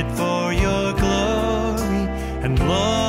it for your glory and love.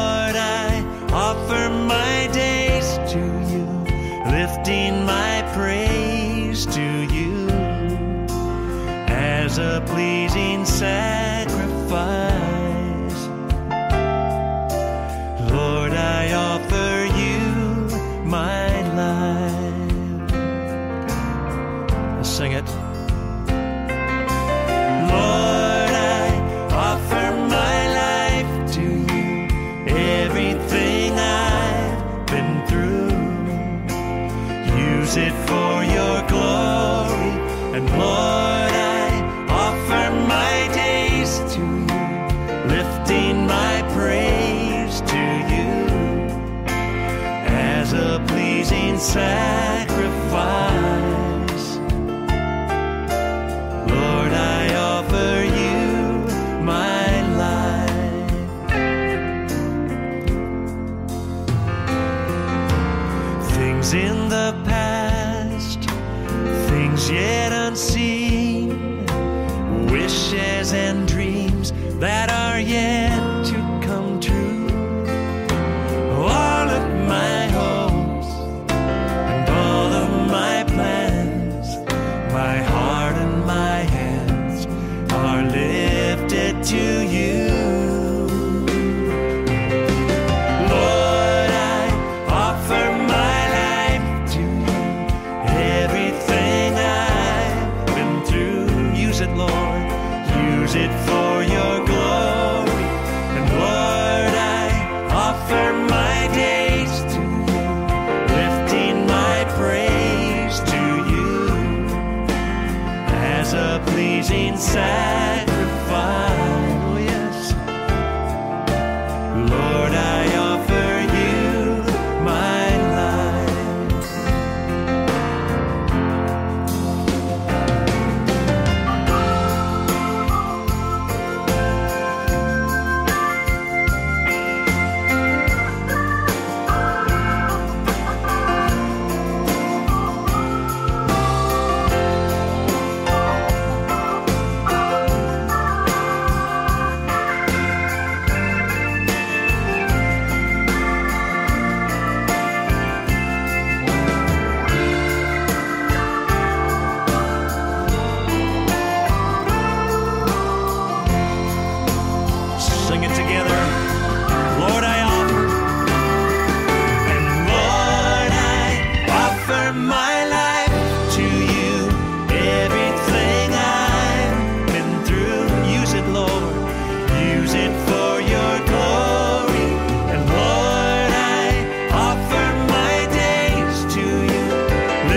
And Lord, I offer my days to you, lifting my praise to you as a pleasing sacrifice. Lord, I offer you my life. Things in the past things yet unseen, wishes and dreams that are yet.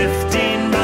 15